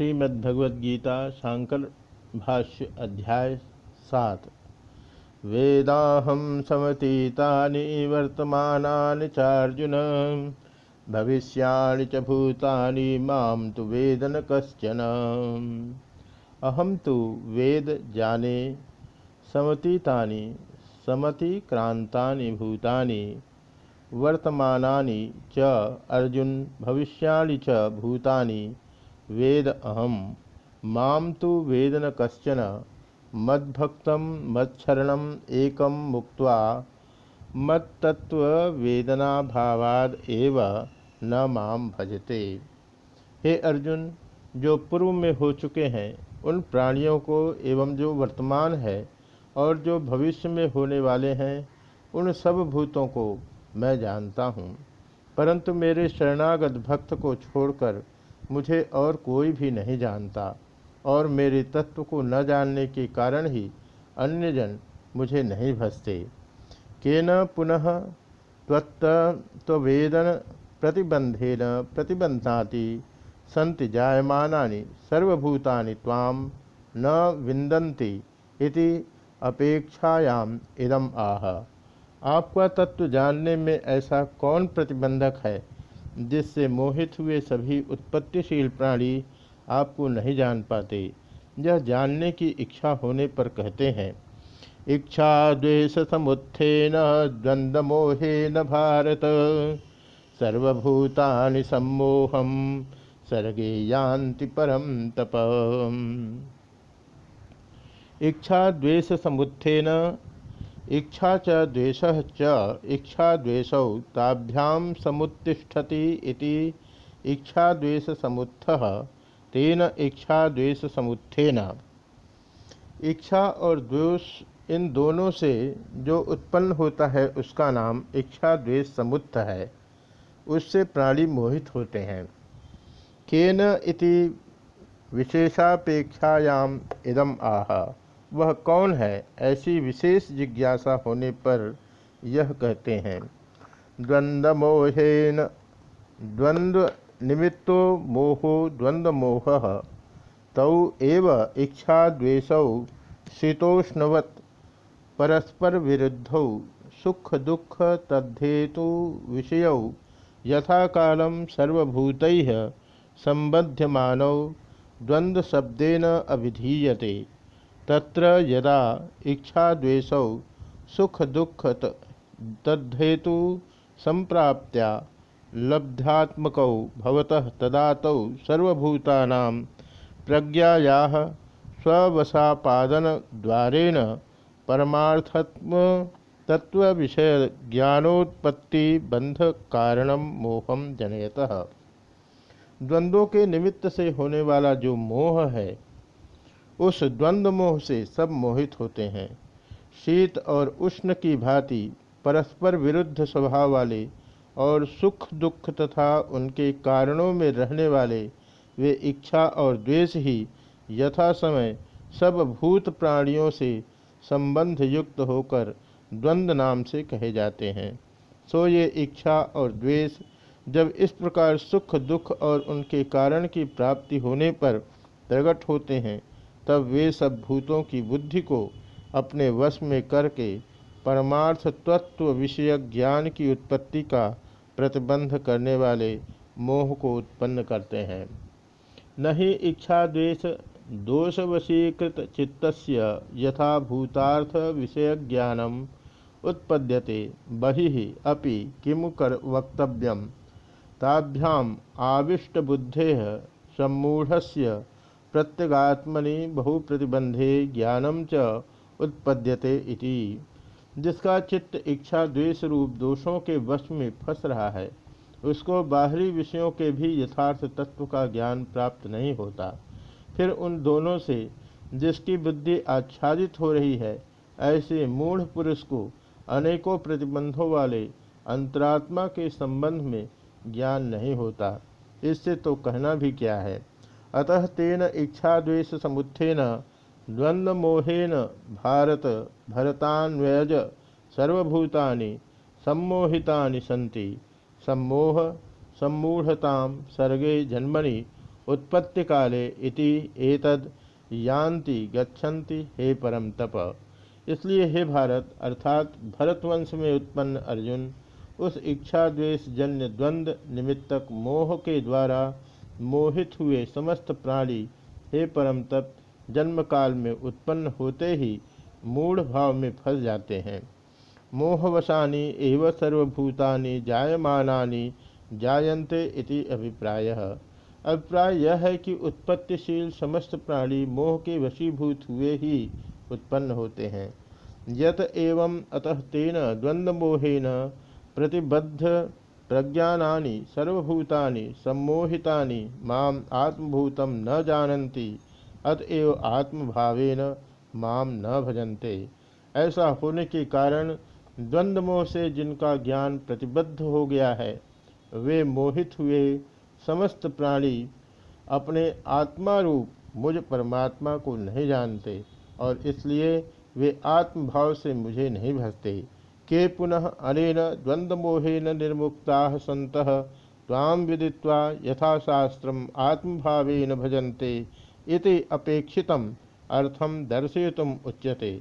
श्रीमद्भगवद्गीता शांकर भाष्य अध्याय सात। वेदाहम समतीतानि वर्तमानानि चार्जुन, भविष्याणि च भूतानि माम तु वेद न कश्चन। अहम तो वेद जाने, समतीतानि समतिक्रांतानि भूतानि, वर्तमानानि च अर्जुन, भविष्याणि च भूतानि वेद अहम। माम तो वेद न कश्चन, मद्भक्त मत्रण एक मुक्त्वा मत्तत्ववेदनाभावाद एव न माम भजते। हे अर्जुन, जो पूर्व में हो चुके हैं, उन प्राणियों को एवं जो वर्तमान है और जो भविष्य में होने वाले हैं, उन सब भूतों को मैं जानता हूँ। परंतु मेरे शरणागत भक्त को छोड़कर मुझे और कोई भी नहीं जानता और मेरे तत्व को न जानने के कारण ही अन्य जन मुझे नहीं भसते के न पुनः त्वत्वेदन प्रतिबंधेन प्रतिबंधाति संति जायमानानि सर्वभूतानि त्वाम न विंदन्ति इति अपेक्षायाम इदम आह। आपका तत्व जानने में ऐसा कौन प्रतिबंधक है जिससे मोहित हुए सभी उत्पत्तिशील प्राणी आपको नहीं जान पाते। यह जानने की इच्छा होने पर कहते हैं, इच्छा द्वेष समुत्थेन मोहेन भारत, सर्वभूतानि सम्मोहम सर्गे यान्ति परम तप। इच्छा द्वेष समुत्थेन इच्छा च द्वेष च इच्छा द्वेषौ ताभ्याम समुत्तिष्ठति इति इच्छा द्वेष समुत्थ तेन इच्छा द्वेष समुत्थेन इच्छा और द्वेष इन दोनों से जो उत्पन्न होता है उसका नाम इच्छा द्वेष समुत्थ है। उससे प्राणी मोहित होते हैं। केन इति विशेषापेक्षायाम इदम आह। वह कौन है? ऐसी विशेष जिज्ञासा होने पर यह कहते हैं द्वंद्व मोहेन द्वंद्व निमित्तो मोहो द्वंद्व मोह तौ एव इच्छा द्वेषौ शीतोष्णवत् परस्पर विरुद्धौ सुख दुख तद्धेतु विषय यथा कालम सर्वभूत संबध्यमानौ द्वंद्व शब्देन अभिधीयते। तत्र यदा सुख दुख तद्धेतु संप्राप्त्या लब्धात्मकौ भवतः तदातौ सर्वभूतानां प्रज्ञायाः स्ववसापादनद्वारेण परमार्थत्व तत्व विषय ज्ञानोत्पत्ति बंध कारणम मोहम जनयतः। द्वंद्वों के निमित्त से होने वाला जो मोह है उस द्वंद्व मोह से सब मोहित होते हैं। शीत और उष्ण की भांति परस्पर विरुद्ध स्वभाव वाले और सुख दुख तथा उनके कारणों में रहने वाले, वे इच्छा और द्वेष ही यथा समय सब भूत प्राणियों से संबंध युक्त होकर द्वंद्व नाम से कहे जाते हैं। सो ये इच्छा और द्वेष, जब इस प्रकार सुख दुख और उनके कारण की प्राप्ति होने पर प्रकट होते हैं तब वे सब भूतों की बुद्धि को अपने वश में करके परमार्थ तत्व विषय ज्ञान की उत्पत्ति का प्रतिबंध करने वाले मोह को उत्पन्न करते हैं। नहीं इच्छा द्वेष दोषवशीकृत चित्तस्य यथा भूतार्थ विषय ज्ञानम उत्पद्यते बहि अपि किमु कर वक्तव्यम। ताभ्याम आविष्टबुद्धे सम्मूढ़स्य प्रत्यगात्मनि बहुप्रतिबंधे ज्ञानम च उत्पद्यते इति। जिसका चित्त इच्छा द्वेष रूप दोषों के वश में फंस रहा है, उसको बाहरी विषयों के भी यथार्थ तत्व का ज्ञान प्राप्त नहीं होता। फिर उन दोनों से जिसकी बुद्धि आच्छादित हो रही है, ऐसे मूढ़ पुरुष को अनेकों प्रतिबंधों वाले अंतरात्मा के संबंध में ज्ञान नहीं होता। इससे तो कहना भी क्या है? अतः तेन इच्छाद्वेष समुत्थेन द्वंद्वमोहेन भारत भरतान्वयज सर्वभूतानि सम्मोहितानि सन्ति। सम्मोह, सम्मूढ़ता सर्गे जन्मनि उत्पत्ति काले इति एतद यान्ति गच्छन्ति हे परम तप। इसलिए हे भारत, अर्थात भरतवंश में उत्पन्न अर्जुन, उस इच्छा द्वेष जन्य द्वंद्व निमित्तक मोह के द्वारा मोहित हुए समस्त प्राणी हे परम तप जन्म काल में उत्पन्न होते ही मूढ़ भाव में फंस जाते हैं। मोहवशानी एव सर्वभूतानि जायमानानि जायन्ते इति अभिप्राय। अभिप्राय यह है कि उत्पत्तिशील समस्त प्राणी मोह के वशीभूत हुए ही उत्पन्न होते हैं। यत एवं अतः तेन द्वंद्वमोहेन प्रतिबद्ध प्रज्ञानानि, सर्वभूतानि, सम्मोहितानि माम आत्मभूतम न जानन्ति अतएव आत्मभावेन माम न भजन्ते। ऐसा होने के कारण द्वंद्वमोह से जिनका ज्ञान प्रतिबद्ध हो गया है, वे मोहित हुए समस्त प्राणी अपने आत्मा रूप मुझ परमात्मा को नहीं जानते और इसलिए वे आत्मभाव से मुझे नहीं भजते। के पुनः अनेन द्वंद्वमोहेन निर्मुक्ता सत ताम विदित्वा यथाशास्त्रम आत्मभावेन भजन्ते इति अपेक्षितम अर्थम दर्शयितुम उच्यते।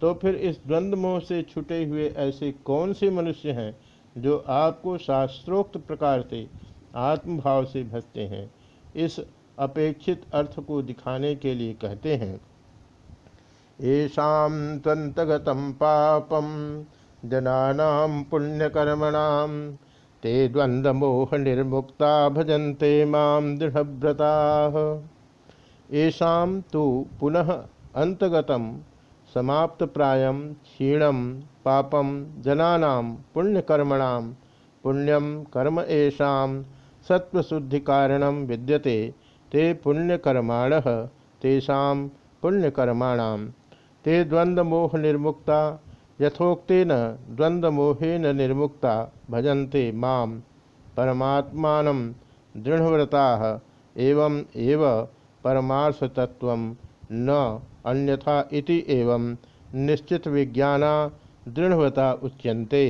तो फिर इस द्वंद्व मोह से छुटे हुए ऐसे कौन से मनुष्य हैं जो आपको शास्त्रोक्त प्रकार से आत्मभाव से भजते हैं? इस अपेक्षित अर्थ को दिखाने के लिए कहते हैं येषा त्वंतगत पापम जना पुण्यकर्मणाम ते द्वंद्वमोह निर्मुक्ता भजन्ते माम दृढ़व्रता तो पुनः अंतगतम समाप्त प्रायम क्षीणम पापम जनानां पुण्यकर्मणाम पुण्यम कर्म येषा सत्वशुद्धिकारणं विद्यते, ते पुण्यकर्माण, तेषा पुण्यकर्माण, ते द्वंद्वमोह निर्मुक्ता यथोक्न द्वंद्वमोहेन निर्मुक्ता भजन्ते माम परमात्मान दृढ़व्रता एवं एव परमार्थतत्व न अन्यथा इति एवं निश्चित विज्ञाना दृढ़वता उच्यन्ते।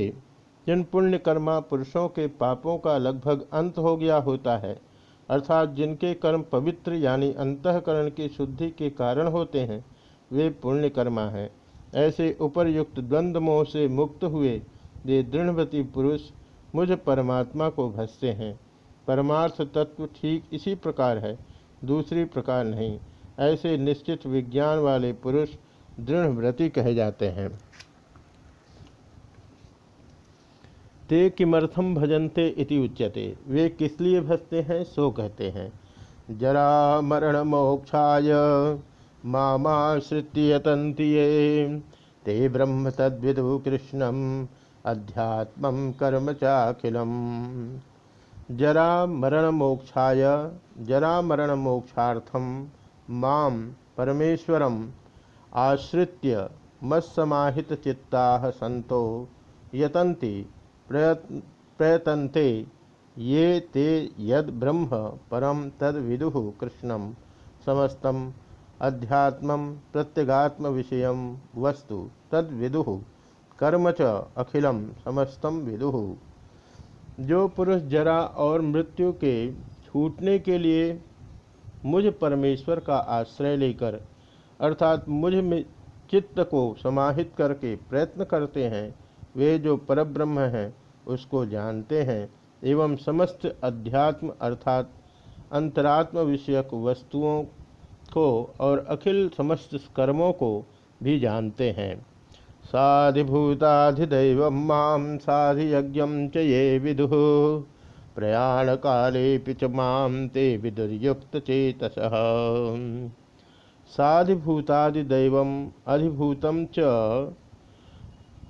जिन पुण्य कर्मा पुरुषों के पापों का लगभग अंत हो गया होता है, अर्थात जिनके कर्म पवित्र यानी अंतकरण की शुद्धि के कारण होते हैं, वे पुण्यकर्मा हैं। ऐसे उपरयुक्त द्वंद्व से मुक्त हुए वे दृढ़वती पुरुष मुझ परमात्मा को भसते हैं। परमार्थ तत्व ठीक इसी प्रकार है, दूसरी प्रकार नहीं। ऐसे निश्चित विज्ञान वाले पुरुष दृढ़ व्रति कहे जाते हैं। ते किमर्थम भजन्ते इति उच्यते, वे किस लिए भजते हैं सो कहते हैं। जरा मरण मोक्षाय। मामाश्रित्य ये। ते ब्रह्म तद्विदु कृष्णम, अध्यात्म कर्म चाखिलम। जरा मरण मोक्षाय जरा मरण मोक्षार्थम माम परमेश्वरम आश्रित्य मत्समाहितचित्ता सन्तो यतन्ति प्रयतन्ते ये ते यद ब्रह्म परम तद विदु कृष्णम समस्तम अध्यात्म प्रत्यगात्म विषय वस्तु तद विदु कर्म च अखिलम समस्तम विदु। जो पुरुष जरा और मृत्यु के छूटने के लिए मुझ परमेश्वर का आश्रय लेकर, अर्थात मुझमें चित्त को समाहित करके प्रयत्न करते हैं, वे जो परब्रह्म हैं, उसको जानते हैं, एवं समस्त अध्यात्म अर्थात अंतरात्म विषयक वस्तुओं को और अखिल समस्त कर्मों को भी जानते हैं। साधिभूताधिदैव माम साधियज्ञ च ये विदु। प्रयाण काले च माम ते विदुर्युक्तचेतस। साधिभूतादिदैव अधिभूत च,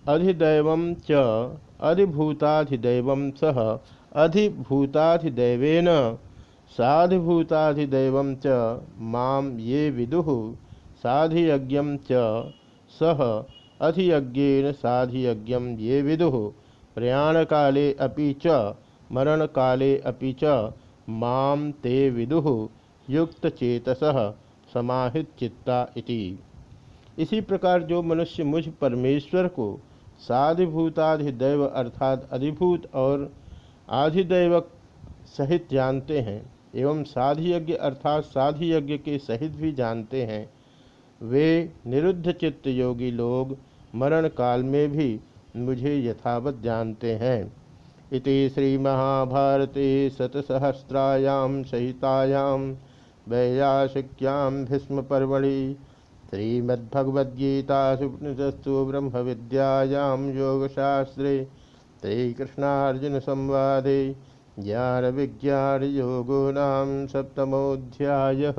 अधिदैव च, अधिभूताधिदैव सह अधिभूताधिदैवेन साधिभूताधिदैव माम ये विदु साधियज्ञ सह अधियज्ञेन साधियज्ञ ये विदु। प्रयाण काले अभी च मरण काले च माम ते विदु युक्त चेतस समाहित चित्ता इति। इसी प्रकार जो मनुष्य मुझ परमेश्वर को साधिभूताधिदैव अर्थात अधिभूत और आधिदैव सहित जानते हैं एवं साधि यज्ञ अर्थात साधि यज्ञ के सहित भी जानते हैं। वे निरुद्ध चित्त योगी लोग मरण काल में भी मुझे यथावत जानते हैं। इति श्री महाभारती शतसहस्रायां सहितायां वैयासिक्यां भीष्मपर्वणि श्रीमद्भगवद्गीतासुपनिषत्सु ब्रह्म विद्यायां योगशास्त्रे श्रीकृष्णार्जुन संवादे ज्ञान विज्ञान योगो नाम सप्तमोध्याय